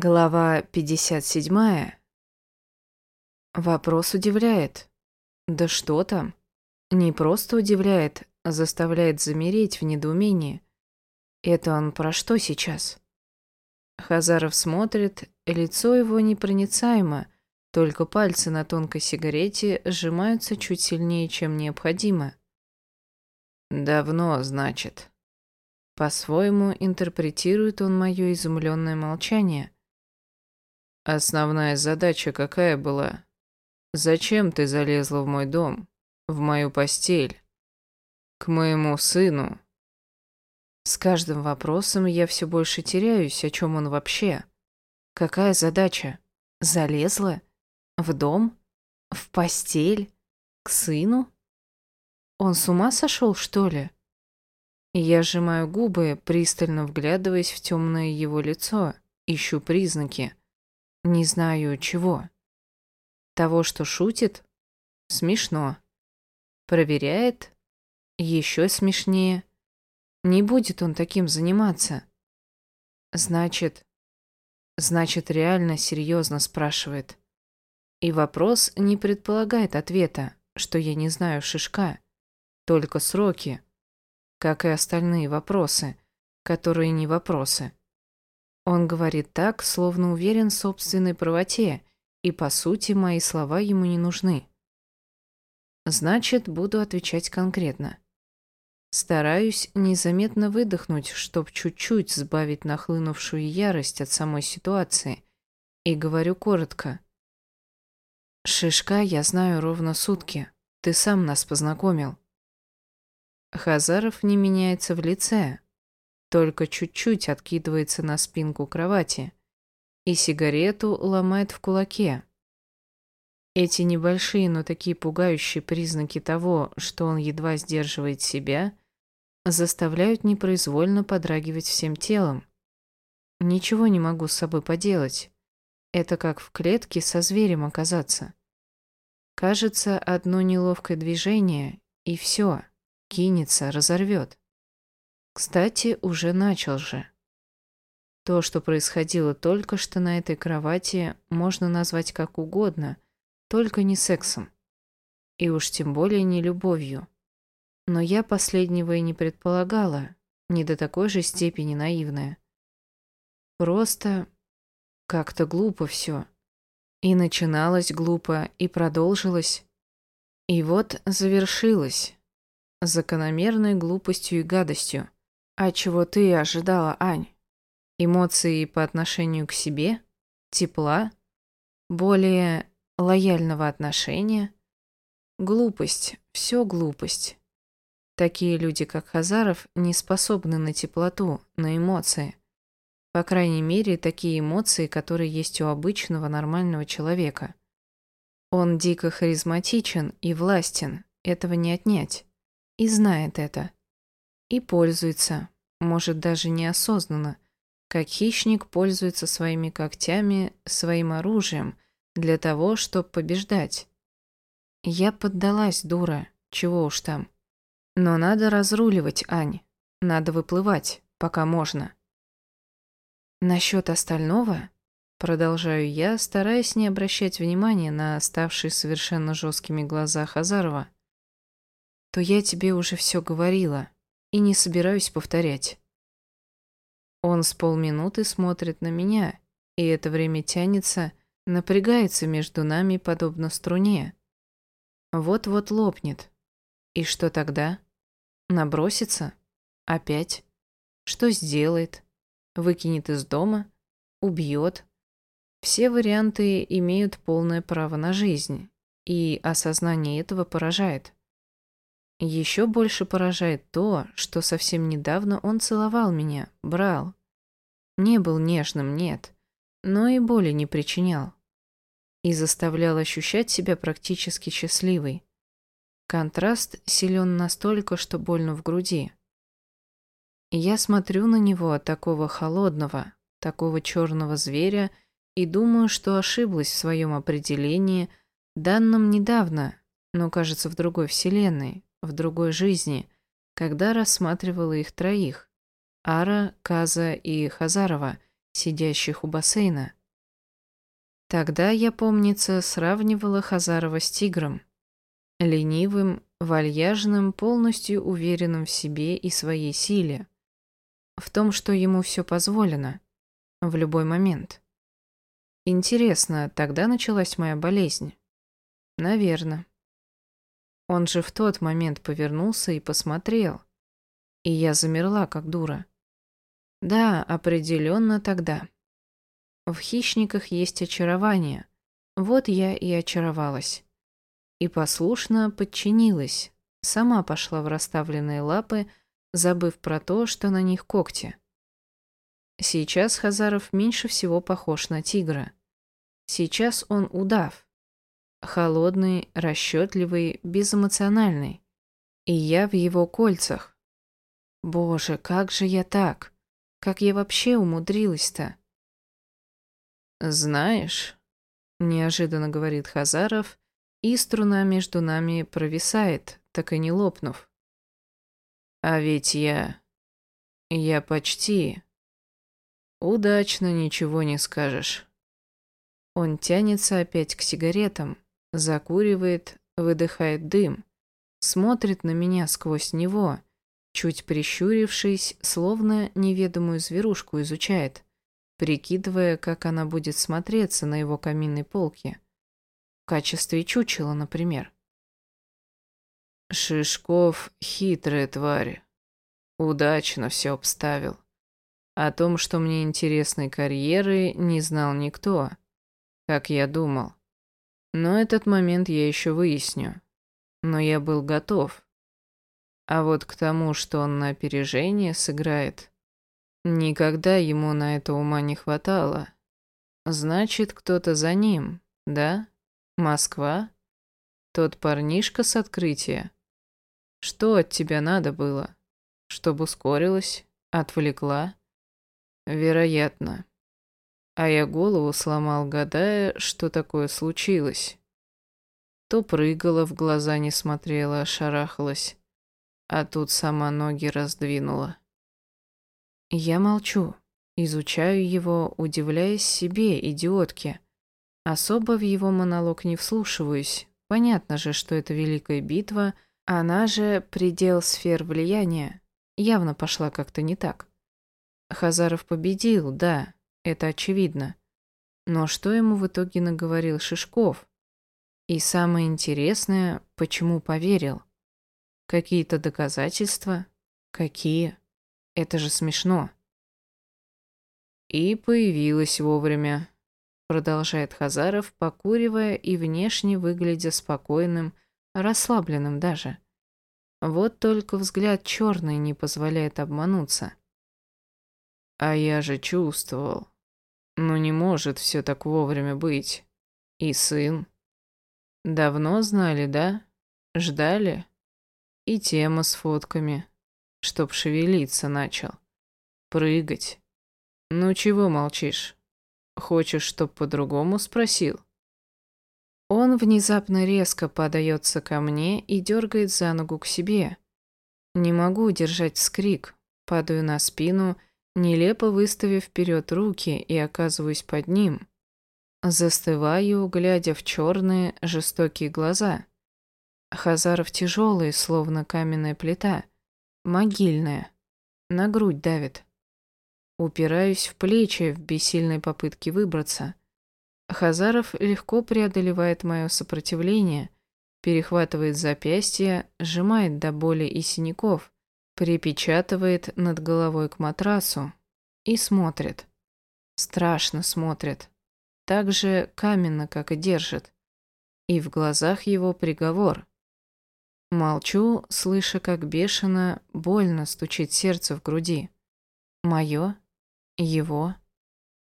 Глава 57. Вопрос удивляет. Да что там? Не просто удивляет, а заставляет замереть в недоумении. Это он про что сейчас? Хазаров смотрит, лицо его непроницаемо, только пальцы на тонкой сигарете сжимаются чуть сильнее, чем необходимо. «Давно, значит». По-своему интерпретирует он мое изумленное молчание – Основная задача какая была? Зачем ты залезла в мой дом, в мою постель, к моему сыну? С каждым вопросом я все больше теряюсь, о чем он вообще. Какая задача? Залезла? В дом? В постель? К сыну? Он с ума сошел, что ли? Я сжимаю губы, пристально вглядываясь в темное его лицо, ищу признаки. Не знаю чего. Того, что шутит? Смешно. Проверяет? Еще смешнее. Не будет он таким заниматься. Значит... Значит, реально серьезно спрашивает. И вопрос не предполагает ответа, что я не знаю шишка. Только сроки. Как и остальные вопросы, которые не вопросы. Он говорит так, словно уверен в собственной правоте, и, по сути, мои слова ему не нужны. Значит, буду отвечать конкретно. Стараюсь незаметно выдохнуть, чтоб чуть-чуть сбавить нахлынувшую ярость от самой ситуации, и говорю коротко. «Шишка я знаю ровно сутки. Ты сам нас познакомил». Хазаров не меняется в лице, только чуть-чуть откидывается на спинку кровати и сигарету ломает в кулаке. Эти небольшие, но такие пугающие признаки того, что он едва сдерживает себя, заставляют непроизвольно подрагивать всем телом. Ничего не могу с собой поделать. Это как в клетке со зверем оказаться. Кажется, одно неловкое движение, и все, кинется, разорвет. Кстати, уже начал же. То, что происходило только что на этой кровати, можно назвать как угодно, только не сексом. И уж тем более не любовью. Но я последнего и не предполагала, не до такой же степени наивная. Просто как-то глупо все. И начиналось глупо, и продолжилось. И вот завершилось. Закономерной глупостью и гадостью. А чего ты ожидала, Ань? Эмоции по отношению к себе? Тепла? Более лояльного отношения? Глупость, все глупость. Такие люди, как Хазаров, не способны на теплоту, на эмоции. По крайней мере, такие эмоции, которые есть у обычного нормального человека. Он дико харизматичен и властен, этого не отнять. И знает это и пользуется, может даже неосознанно, как хищник пользуется своими когтями, своим оружием для того, чтобы побеждать. Я поддалась, дура, чего уж там. Но надо разруливать, Ань, надо выплывать, пока можно. Насчет остального, продолжаю я, стараясь не обращать внимания на оставшие совершенно жесткими глаза Хазарова, то я тебе уже все говорила и не собираюсь повторять. Он с полминуты смотрит на меня, и это время тянется, напрягается между нами, подобно струне. Вот-вот лопнет. И что тогда? Набросится? Опять? Что сделает? Выкинет из дома? Убьет? Все варианты имеют полное право на жизнь, и осознание этого поражает. Еще больше поражает то, что совсем недавно он целовал меня, брал. Не был нежным, нет, но и боли не причинял. И заставлял ощущать себя практически счастливой. Контраст силен настолько, что больно в груди. Я смотрю на него, такого холодного, такого черного зверя, и думаю, что ошиблась в своем определении, данном недавно, но, кажется, в другой вселенной, в другой жизни, когда рассматривала их троих – Ара, Каза и Хазарова, сидящих у бассейна. Тогда я, помнится, сравнивала Хазарова с тигром. Ленивым, вальяжным, полностью уверенным в себе и своей силе. В том, что ему все позволено. В любой момент. Интересно, тогда началась моя болезнь? Наверно. Он же в тот момент повернулся и посмотрел. И я замерла, как дура. Да, определенно тогда. В хищниках есть очарование. Вот я и очаровалась. И послушно подчинилась. Сама пошла в расставленные лапы, забыв про то, что на них когти. Сейчас Хазаров меньше всего похож на тигра. Сейчас он удав. Холодный, расчетливый, безэмоциональный. И я в его кольцах. Боже, как же я так? Как я вообще умудрилась-то? «Знаешь», — неожиданно говорит Хазаров, и струна между нами провисает, так и не лопнув. «А ведь я... я почти... удачно ничего не скажешь». Он тянется опять к сигаретам, закуривает, выдыхает дым, смотрит на меня сквозь него, чуть прищурившись, словно неведомую зверушку изучает, прикидывая, как она будет смотреться на его каминной полке. В качестве чучела, например. Шишков — хитрая тварь. Удачно все обставил. О том, что мне интересной карьеры, не знал никто как я думал. Но этот момент я еще выясню. Но я был готов. А вот к тому, что он на опережение сыграет, никогда ему на это ума не хватало. Значит, кто-то за ним, да? Москва? Тот парнишка с открытия? Что от тебя надо было? Чтобы ускорилась? Отвлекла? Вероятно а я голову сломал, гадая, что такое случилось. То прыгала, в глаза не смотрела, шарахалась, а тут сама ноги раздвинула. Я молчу, изучаю его, удивляясь себе, идиотке. Особо в его монолог не вслушиваюсь. Понятно же, что это великая битва, она же предел сфер влияния. Явно пошла как-то не так. Хазаров победил, да, это очевидно. Но что ему в итоге наговорил Шишков? И самое интересное, почему поверил? Какие-то доказательства? Какие? Это же смешно. И появилась вовремя, продолжает Хазаров, покуривая и внешне выглядя спокойным, расслабленным даже. Вот только взгляд черный не позволяет обмануться. А я же чувствовал. Но не может все так вовремя быть. И сын. Давно знали, да? Ждали? И тема с фотками. Чтоб шевелиться начал. Прыгать. Ну чего молчишь? Хочешь, чтоб по-другому спросил? Он внезапно резко подается ко мне и дергает за ногу к себе. Не могу удержать вскрик, падаю на спину нелепо выставив вперед руки и оказываюсь под ним. Застываю, глядя в черные, жестокие глаза. Хазаров тяжелый, словно каменная плита, могильная, на грудь давит. Упираюсь в плечи в бессильной попытке выбраться. Хазаров легко преодолевает мое сопротивление, перехватывает запястье, сжимает до боли и синяков, припечатывает над головой к матрасу и смотрит. Страшно смотрит. Так же каменно, как и держит. И в глазах его приговор. Молчу, слыша, как бешено, больно стучит сердце в груди. Мое? Его?